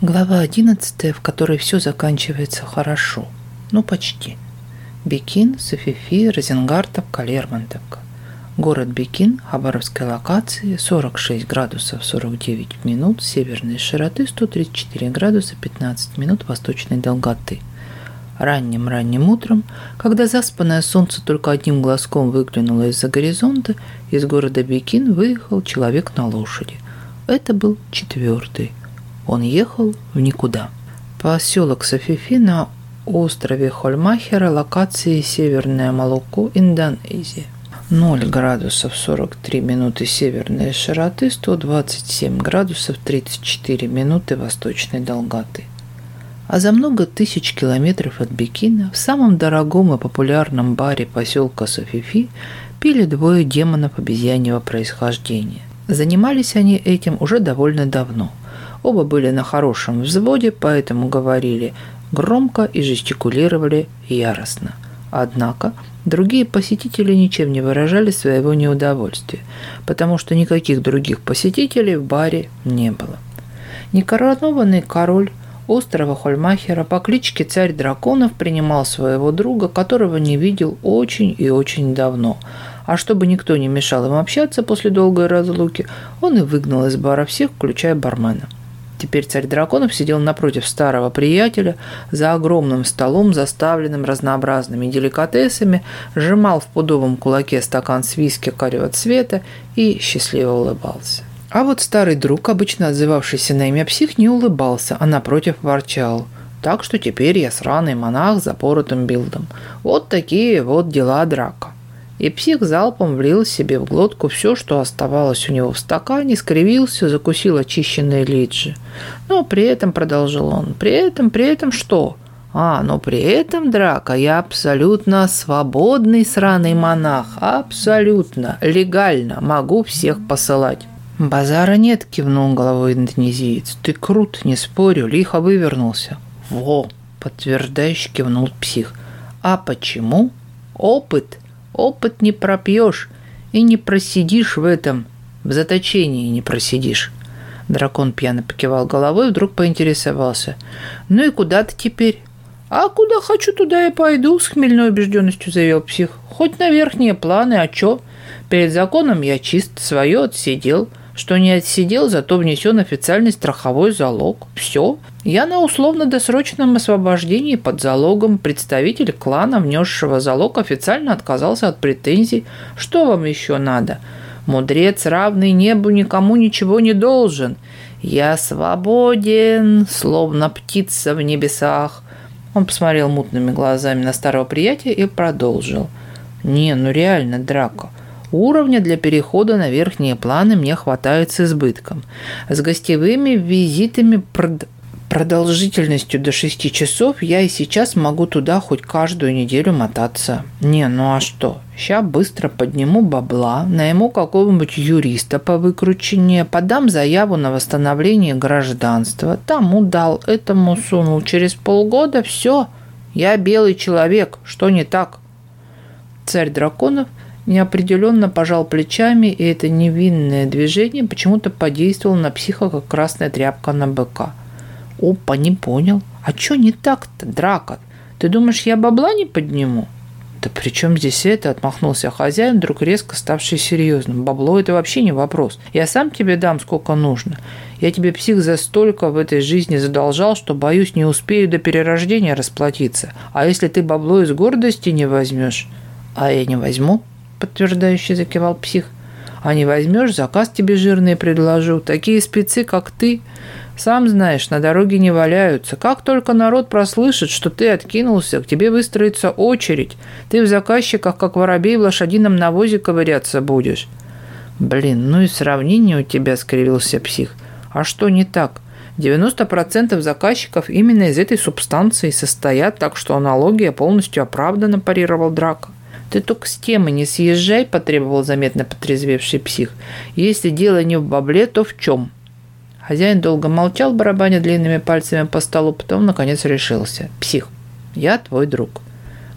Глава 11, в которой все заканчивается хорошо. Ну, почти. Бикин, Софифи, Розенгартовка, Лермонтовка. Город Бикин, Хабаровской локации, 46 градусов 49 минут, северной широты 134 градуса 15 минут восточной долготы. Ранним-ранним утром, когда заспанное солнце только одним глазком выглянуло из-за горизонта, из города Бекин выехал человек на лошади. Это был четвертый – он ехал в никуда. Поселок Софифи на острове Хольмахера, локации Северное Молоко, Индонезия. 0 градусов 43 минуты северной широты, 127 градусов 34 минуты восточной долготы. А за много тысяч километров от Бекина в самом дорогом и популярном баре поселка Софифи пили двое демонов обезьяньего происхождения. Занимались они этим уже довольно давно – Оба были на хорошем взводе, поэтому говорили громко и жестикулировали яростно. Однако другие посетители ничем не выражали своего неудовольствия, потому что никаких других посетителей в баре не было. Некоронованный король острова Хольмахера по кличке Царь Драконов принимал своего друга, которого не видел очень и очень давно. А чтобы никто не мешал им общаться после долгой разлуки, он и выгнал из бара всех, включая бармена – Теперь царь драконов сидел напротив старого приятеля за огромным столом, заставленным разнообразными деликатесами, сжимал в пудовом кулаке стакан с виски карего цвета и счастливо улыбался. А вот старый друг, обычно отзывавшийся на имя псих, не улыбался, а напротив ворчал – так что теперь я сраный монах за поротым билдом. Вот такие вот дела драка. И псих залпом влил себе в глотку все, что оставалось у него в стакане, скривился, закусил очищенные лиджи. Но при этом, продолжил он, при этом, при этом что? А, но при этом, драка, я абсолютно свободный сраный монах, абсолютно, легально, могу всех посылать. «Базара нет», – кивнул головой индонезиец. «Ты крут, не спорю, лихо вывернулся». «Во!» – подтверждающе кивнул псих. «А почему?» «Опыт!» Опыт не пропьешь и не просидишь в этом, в заточении не просидишь. Дракон пьяно покивал головой и вдруг поинтересовался. «Ну и куда ты теперь?» «А куда хочу, туда и пойду», — с хмельной убежденностью заявил псих. «Хоть на верхние планы, а чё? Перед законом я чист, свое отсидел что не отсидел, зато внесен официальный страховой залог. Все. Я на условно-досрочном освобождении под залогом представитель клана, внесшего залог, официально отказался от претензий. Что вам еще надо? Мудрец, равный небу, никому ничего не должен. Я свободен, словно птица в небесах. Он посмотрел мутными глазами на старого приятеля и продолжил. «Не, ну реально драка. Уровня для перехода на верхние планы мне хватает с избытком. С гостевыми визитами прд продолжительностью до 6 часов я и сейчас могу туда хоть каждую неделю мотаться. Не, ну а что? Ща быстро подниму бабла, найму какого-нибудь юриста по выкручению, подам заяву на восстановление гражданства. Тому дал, этому сунул. Через полгода все. Я белый человек. Что не так? Царь драконов неопределенно пожал плечами, и это невинное движение почему-то подействовало на психа, как красная тряпка на быка. «Опа, не понял. А чё не так-то, драка? Ты думаешь, я бабла не подниму?» «Да при чем здесь это?» – отмахнулся хозяин, вдруг резко ставший серьезным. «Бабло – это вообще не вопрос. Я сам тебе дам, сколько нужно. Я тебе, псих, за столько в этой жизни задолжал, что, боюсь, не успею до перерождения расплатиться. А если ты бабло из гордости не возьмешь?» «А я не возьму», подтверждающий закивал псих. А не возьмешь, заказ тебе жирный предложу. Такие спецы, как ты, сам знаешь, на дороге не валяются. Как только народ прослышит, что ты откинулся, к тебе выстроится очередь. Ты в заказчиках, как воробей, в лошадином навозе ковыряться будешь». «Блин, ну и сравнение у тебя», — скривился псих. «А что не так? 90% заказчиков именно из этой субстанции состоят, так что аналогия полностью оправдана», – парировал Драка. Ты только с темы не съезжай, потребовал заметно потрезвевший псих. Если дело не в бабле, то в чем? Хозяин долго молчал, барабаня длинными пальцами по столу, потом, наконец, решился. «Псих, я твой друг.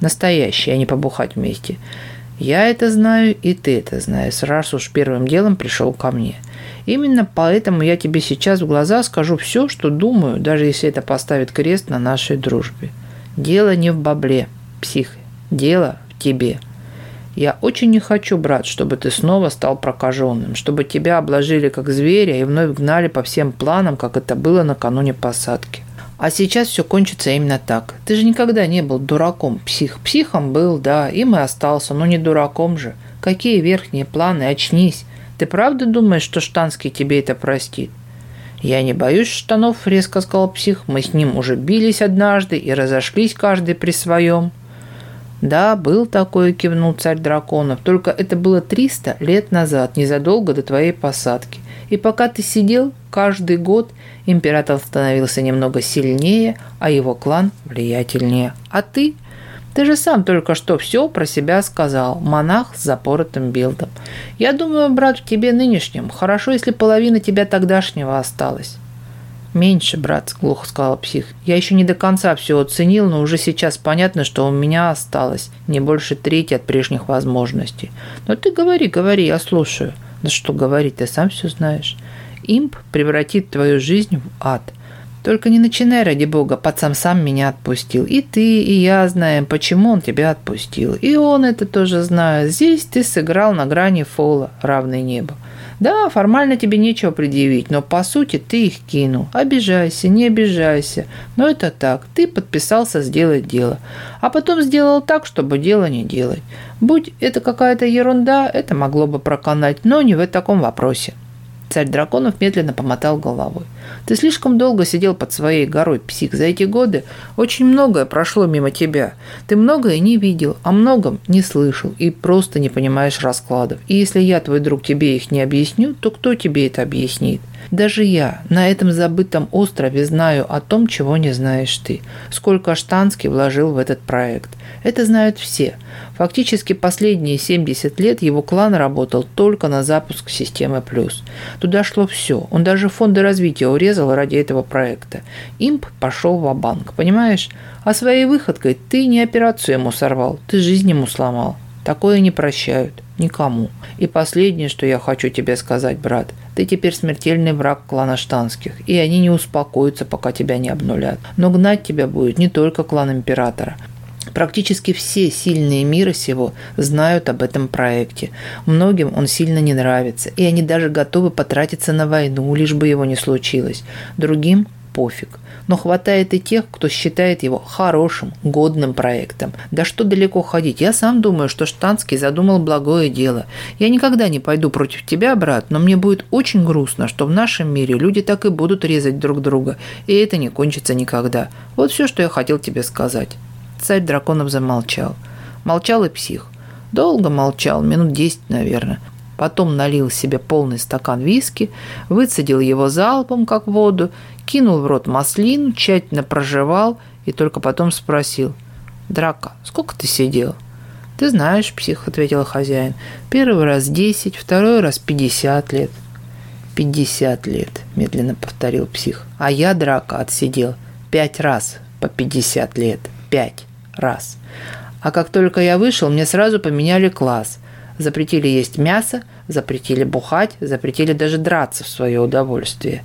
Настоящий, а не побухать вместе. Я это знаю, и ты это знаешь, раз уж первым делом пришел ко мне. Именно поэтому я тебе сейчас в глаза скажу все, что думаю, даже если это поставит крест на нашей дружбе. Дело не в бабле, псих. Дело тебе. Я очень не хочу, брат, чтобы ты снова стал прокаженным, чтобы тебя обложили как зверя и вновь гнали по всем планам, как это было накануне посадки. А сейчас все кончится именно так. Ты же никогда не был дураком. Псих. Психом был, да, им и остался, но не дураком же. Какие верхние планы, очнись. Ты правда думаешь, что Штанский тебе это простит? «Я не боюсь штанов», — резко сказал псих. «Мы с ним уже бились однажды и разошлись каждый при своем». Да, был такой, кивнул царь драконов, только это было 300 лет назад, незадолго до твоей посадки. И пока ты сидел, каждый год император становился немного сильнее, а его клан влиятельнее. А ты? Ты же сам только что все про себя сказал, монах с запоротым билдом. Я думаю, брат, в тебе нынешнем хорошо, если половина тебя тогдашнего осталась. Меньше, брат, глухо сказал псих. Я еще не до конца все оценил, но уже сейчас понятно, что у меня осталось не больше трети от прежних возможностей. Но ты говори, говори, я слушаю. Да что говорить, ты сам все знаешь. Имп превратит твою жизнь в ад – только не начинай, ради бога, пацан сам меня отпустил. И ты, и я знаем, почему он тебя отпустил. И он это тоже знает. Здесь ты сыграл на грани фола, равной небу. Да, формально тебе нечего предъявить, но по сути ты их кинул. Обижайся, не обижайся. Но это так. Ты подписался сделать дело. А потом сделал так, чтобы дело не делать. Будь это какая-то ерунда, это могло бы проканать, но не в таком вопросе. Царь драконов медленно помотал головой. «Ты слишком долго сидел под своей горой, псих. За эти годы очень многое прошло мимо тебя. Ты многое не видел, о многом не слышал и просто не понимаешь раскладов. И если я, твой друг, тебе их не объясню, то кто тебе это объяснит? Даже я на этом забытом острове знаю о том, чего не знаешь ты. Сколько Штанский вложил в этот проект. Это знают все. Фактически последние 70 лет его клан работал только на запуск системы «Плюс». Туда шло все. Он даже фонды развития урезал ради этого проекта. Имп пошел в банк понимаешь? А своей выходкой ты не операцию ему сорвал, ты жизнь ему сломал. Такое не прощают никому. И последнее, что я хочу тебе сказать, брат, ты теперь смертельный враг клана Штанских, и они не успокоятся, пока тебя не обнулят. Но гнать тебя будет не только клан Императора. Практически все сильные мира сего знают об этом проекте. Многим он сильно не нравится, и они даже готовы потратиться на войну, лишь бы его не случилось. Другим пофиг. Но хватает и тех, кто считает его хорошим, годным проектом. Да что далеко ходить, я сам думаю, что Штанский задумал благое дело. Я никогда не пойду против тебя, брат, но мне будет очень грустно, что в нашем мире люди так и будут резать друг друга, и это не кончится никогда. Вот все, что я хотел тебе сказать. Царь драконов замолчал. Молчал и псих. Долго молчал, минут десять, наверное потом налил себе полный стакан виски, выцедил его залпом, как воду, кинул в рот маслину, тщательно прожевал и только потом спросил. «Драка, сколько ты сидел?» «Ты знаешь, псих», — ответил хозяин. «Первый раз десять, второй раз пятьдесят лет». «Пятьдесят лет», — медленно повторил псих. «А я, драка, отсидел пять раз по пятьдесят лет. Пять раз. А как только я вышел, мне сразу поменяли класс. Запретили есть мясо, запретили бухать, запретили даже драться в свое удовольствие.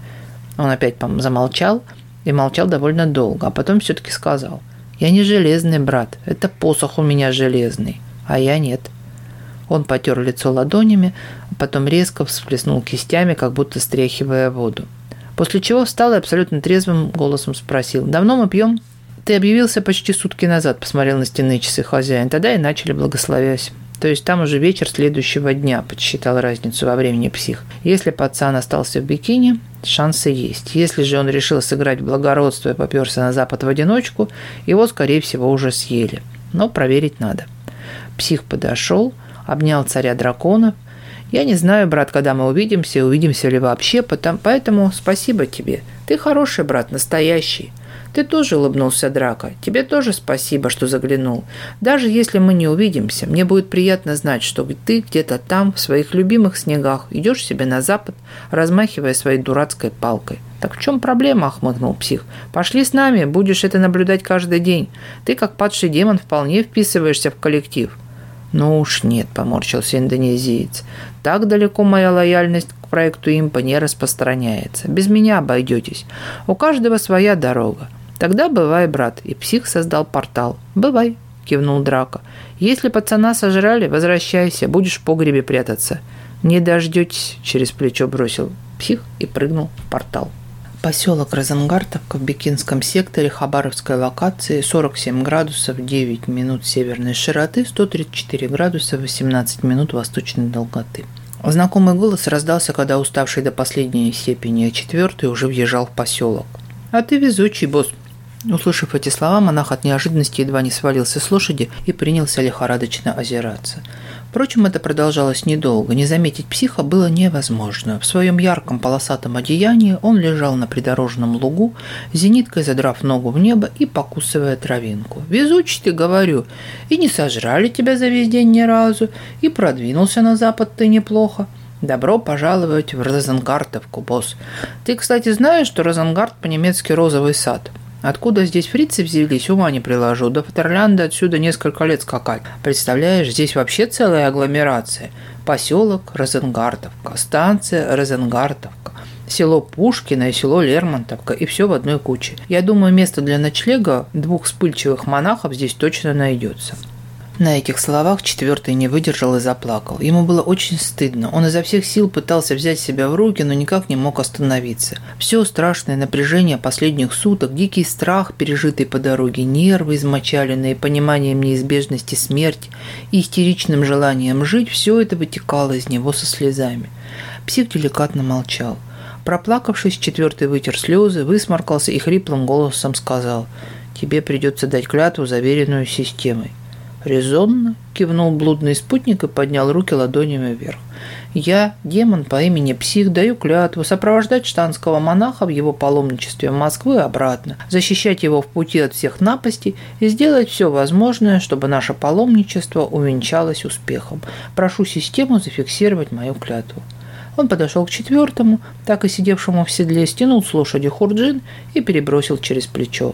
Он опять замолчал и молчал довольно долго, а потом все-таки сказал. «Я не железный, брат. Это посох у меня железный, а я нет». Он потер лицо ладонями, а потом резко всплеснул кистями, как будто стряхивая воду. После чего встал и абсолютно трезвым голосом спросил. «Давно мы пьем?» «Ты объявился почти сутки назад», – посмотрел на стены часы хозяин. «Тогда и начали, благословясь». То есть там уже вечер следующего дня подсчитал разницу во времени псих. Если пацан остался в бикини, шансы есть. Если же он решил сыграть благородство и попёрся на запад в одиночку, его, скорее всего, уже съели. Но проверить надо. Псих подошёл, обнял царя дракона. Я не знаю, брат, когда мы увидимся, увидимся ли вообще, потом. поэтому спасибо тебе. Ты хороший брат, настоящий. Ты тоже улыбнулся Драка. Тебе тоже спасибо, что заглянул. Даже если мы не увидимся, мне будет приятно знать, что ты где-то там, в своих любимых снегах, идешь себе на запад, размахивая своей дурацкой палкой. «Так в чем проблема?» – охмыкнул псих. «Пошли с нами, будешь это наблюдать каждый день. Ты, как падший демон, вполне вписываешься в коллектив». «Ну уж нет», – поморщился индонезиец. «Так далеко моя лояльность к проекту импа не распространяется. Без меня обойдетесь. У каждого своя дорога. «Тогда бывай, брат». И псих создал портал. «Бывай», — кивнул Драко. «Если пацана сожрали, возвращайся, будешь в погребе прятаться». «Не дождетесь», — через плечо бросил псих и прыгнул в портал. Поселок Розенгарта в Кобякинском секторе Хабаровской локации 47 градусов 9 минут северной широты, 134 градуса 18 минут восточной долготы. Знакомый голос раздался, когда уставший до последней степени четвертый уже въезжал в поселок. «А ты везучий, босс», ну, Услышав эти слова, монах от неожиданности едва не свалился с лошади и принялся лихорадочно озираться. Впрочем, это продолжалось недолго. Не заметить психа было невозможно. В своем ярком полосатом одеянии он лежал на придорожном лугу, зениткой задрав ногу в небо и покусывая травинку. «Везучий ты, говорю, и не сожрали тебя за весь день ни разу, и продвинулся на запад ты неплохо. Добро пожаловать в Розенгартовку, босс. Ты, кстати, знаешь, что Розенгард по-немецки «розовый сад»?» Откуда здесь фрицы взялись, ума не приложу. До Фатерлянда отсюда несколько лет скакать. Представляешь, здесь вообще целая агломерация. Поселок Розенгардовка, станция Розенгардовка, село Пушкино и село Лермонтовка, и все в одной куче. Я думаю, место для ночлега двух вспыльчивых монахов здесь точно найдется. На этих словах четвертый не выдержал и заплакал. Ему было очень стыдно. Он изо всех сил пытался взять себя в руки, но никак не мог остановиться. Все страшное напряжение последних суток, дикий страх, пережитый по дороге, нервы измочаленные пониманием неизбежности смерти и истеричным желанием жить, все это вытекало из него со слезами. Псих деликатно молчал. Проплакавшись, четвертый вытер слезы, высморкался и хриплым голосом сказал «Тебе придется дать клятву, заверенную системой». Резонно кивнул блудный спутник и поднял руки ладонями вверх. Я, демон по имени Псих, даю клятву сопровождать штанского монаха в его паломничестве в Москву и обратно, защищать его в пути от всех напастей и сделать все возможное, чтобы наше паломничество увенчалось успехом. Прошу систему зафиксировать мою клятву. Он подошел к четвертому, так и сидевшему в седле, стянул с лошади хурджин и перебросил через плечо.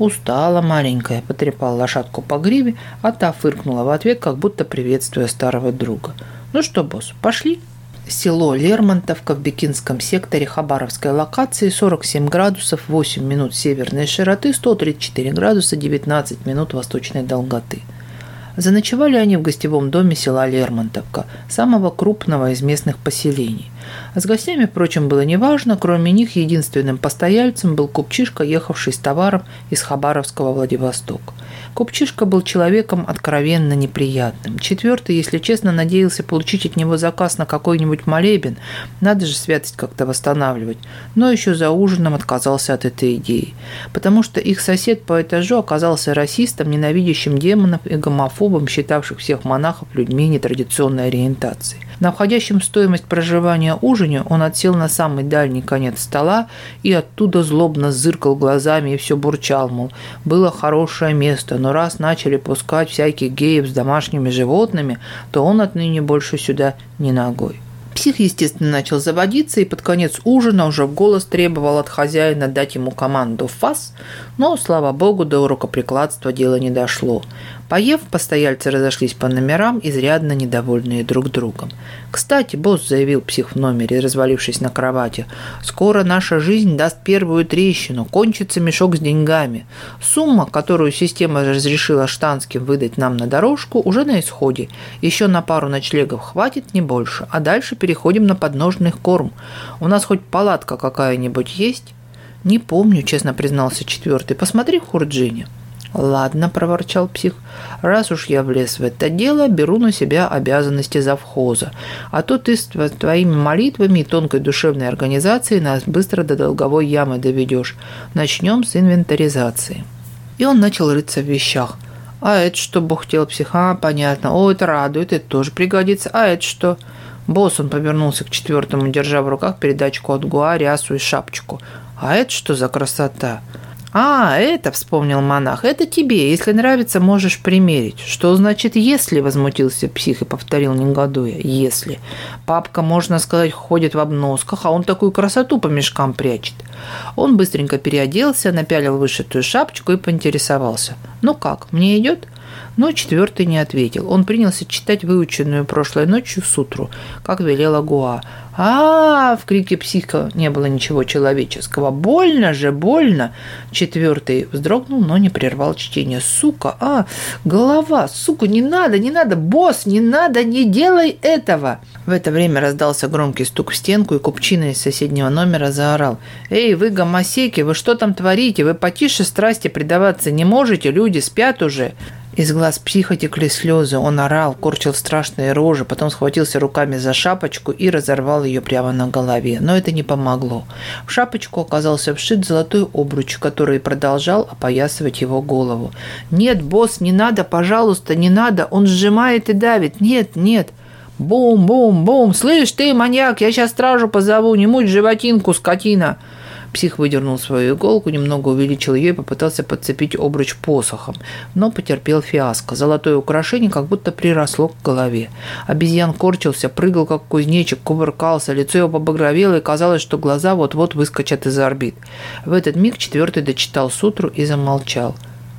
Устала маленькая, потрепала лошадку по гриве, а та фыркнула в ответ, как будто приветствуя старого друга. Ну что, босс, пошли? Село Лермонтовка в Бекинском секторе Хабаровской локации 47 градусов 8 минут северной широты, 134 градуса 19 минут восточной долготы. Заночевали они в гостевом доме села Лермонтовка, самого крупного из местных поселений – а С гостями, впрочем, было неважно, кроме них единственным постояльцем был купчишка, ехавший с товаром из Хабаровского Владивосток. Купчишка был человеком откровенно неприятным. Четвертый, если честно, надеялся получить от него заказ на какой-нибудь молебен, надо же святость как-то восстанавливать, но еще за ужином отказался от этой идеи, потому что их сосед по этажу оказался расистом, ненавидящим демонов и гомофобом, считавших всех монахов людьми нетрадиционной ориентации. На входящем стоимость проживания ужине он отсел на самый дальний конец стола и оттуда злобно зыркал глазами и все бурчал, мол, было хорошее место, но раз начали пускать всяких геев с домашними животными, то он отныне больше сюда не ногой. Псих, естественно, начал заводиться и под конец ужина уже в голос требовал от хозяина дать ему команду «фас», но, слава богу, до рукоприкладства дело не дошло. Поев, постояльцы разошлись по номерам, изрядно недовольные друг другом. Кстати, босс заявил псих в номере, развалившись на кровати. «Скоро наша жизнь даст первую трещину, кончится мешок с деньгами. Сумма, которую система разрешила штанским выдать нам на дорожку, уже на исходе. Еще на пару ночлегов хватит, не больше, а дальше переходим на подножных корм. У нас хоть палатка какая-нибудь есть?» «Не помню», — честно признался четвертый. «Посмотри Хурджини». «Ладно», — проворчал псих. «Раз уж я влез в это дело, беру на себя обязанности завхоза. А то ты с твоими молитвами и тонкой душевной организацией нас быстро до долговой ямы доведешь. Начнем с инвентаризации». И он начал рыться в вещах. «А это что?» — бухтел псих. «А, понятно. О, это радует, это тоже пригодится. А это что?» Босс, он повернулся к четвертому, держа в руках передачку от Гуариасу и шапочку. А это что за красота? А, это, вспомнил монах, это тебе. Если нравится, можешь примерить. Что значит «если»? – возмутился псих и повторил негодуя. «Если». Папка, можно сказать, ходит в обносках, а он такую красоту по мешкам прячет. Он быстренько переоделся, напялил вышитую шапочку и поинтересовался. «Ну как, мне идет?» – но четвертый не ответил. Он принялся читать выученную прошлой ночью сутру, как велела Гуа. А, -а, -а в крике психа не было ничего человеческого. Больно же, больно. Четвертый вздрогнул, но не прервал чтение. Сука, а, голова, сука, не надо, не надо, босс, не надо, не делай этого. В это время раздался громкий стук в стенку, и купчина из соседнего номера заорал. Эй, вы гомосеки, вы что там творите? Вы потише страсти предаваться не можете, люди спят уже. Из глаз психа текли слезы, он орал, корчил страшные рожи, потом схватился руками за шапочку и разорвал ее прямо на голове. Но это не помогло. В шапочку оказался вшит золотой обруч, который продолжал опоясывать его голову. «Нет, босс, не надо, пожалуйста, не надо, он сжимает и давит, нет, нет!» «Бум, бум, бум! Слышь ты, маньяк, я сейчас стражу позову, не муть животинку, скотина!» Псих выдернул свою иголку, немного увеличил ее и попытался подцепить обруч посохом, но потерпел фиаско. Золотое украшение как будто приросло к голове. Обезьян корчился, прыгал как кузнечик, кувыркался, лицо его побагровело и казалось, что глаза вот-вот выскочат из орбит. В этот миг четвертый дочитал сутру и замолчал.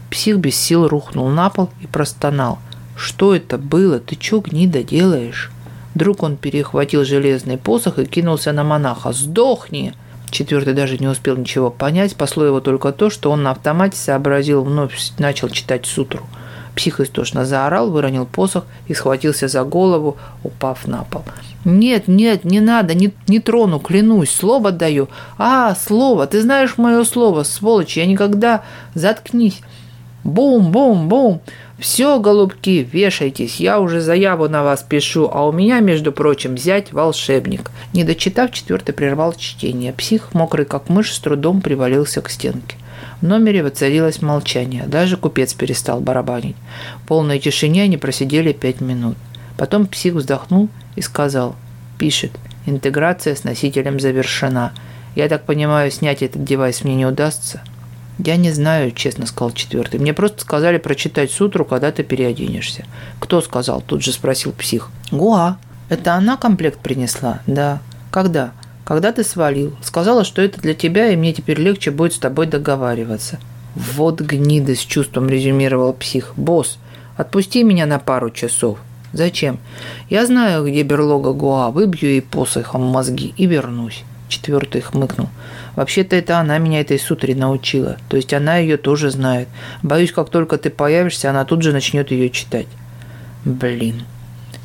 Псих без сил рухнул на пол и простонал. «Что это было? Ты чё, гнида, делаешь?» Вдруг он перехватил железный посох и кинулся на монаха. «Сдохни!» Четвертый даже не успел ничего понять, посло его только то, что он на автомате сообразил, вновь начал читать сутру. Псих истошно заорал, выронил посох и схватился за голову, упав на пол. «Нет, нет, не надо, не, не трону, клянусь, слово даю. А, слово, ты знаешь мое слово, сволочь, я никогда... Заткнись!» Бум, бум, бум! Все, голубки, вешайтесь, я уже заяву на вас пишу, а у меня, между прочим, взять волшебник». Не дочитав, четвертый прервал чтение. Псих, мокрый как мышь, с трудом привалился к стенке. В номере воцарилось молчание, даже купец перестал барабанить. В полной тишине они просидели пять минут. Потом псих вздохнул и сказал, пишет, интеграция с носителем завершена. Я так понимаю, снять этот девайс мне не удастся. Я не знаю, честно сказал четвертый. Мне просто сказали прочитать сутру, когда ты переоденешься. Кто сказал? Тут же спросил псих. Гуа. Это она комплект принесла? Да. Когда? Когда ты свалил? Сказала, что это для тебя, и мне теперь легче будет с тобой договариваться. Вот гниды с чувством резюмировал псих. Босс, отпусти меня на пару часов. Зачем? Я знаю, где берлога Гуа, выбью ей посохом мозги и вернусь. Четвертых хмыкнул. «Вообще-то это она меня этой сутре научила. То есть она ее тоже знает. Боюсь, как только ты появишься, она тут же начнет ее читать». «Блин».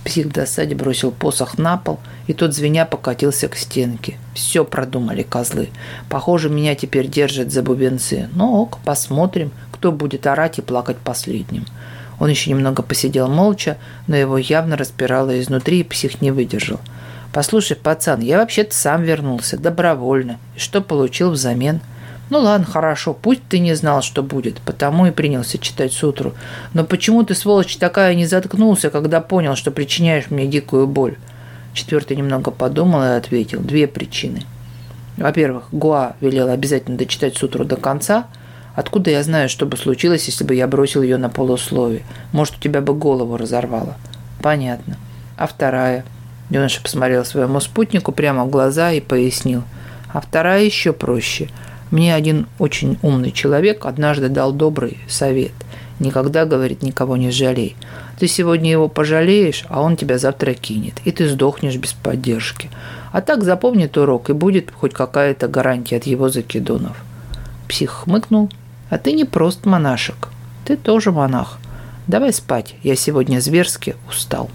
Псих в досаде бросил посох на пол, и тот звеня покатился к стенке. «Все продумали козлы. Похоже, меня теперь держат за бубенцы. Ну ок, посмотрим, кто будет орать и плакать последним». Он еще немного посидел молча, но его явно распирало изнутри, и псих не выдержал – «Послушай, пацан, я вообще-то сам вернулся, добровольно. И что получил взамен?» «Ну ладно, хорошо, пусть ты не знал, что будет, потому и принялся читать сутру. Но почему ты, сволочь такая, не заткнулся, когда понял, что причиняешь мне дикую боль?» Четвертый немного подумал и ответил. «Две причины. Во-первых, Гуа велела обязательно дочитать сутру до конца. Откуда я знаю, что бы случилось, если бы я бросил ее на полусловие? Может, у тебя бы голову разорвало?» «Понятно. А вторая – Юноша посмотрел своему спутнику прямо в глаза и пояснил. А вторая еще проще. Мне один очень умный человек однажды дал добрый совет. Никогда, говорит, никого не жалей. Ты сегодня его пожалеешь, а он тебя завтра кинет, и ты сдохнешь без поддержки. А так запомнит урок, и будет хоть какая-то гарантия от его закидонов. Псих хмыкнул. А ты не просто монашек. Ты тоже монах. Давай спать, я сегодня зверски устал.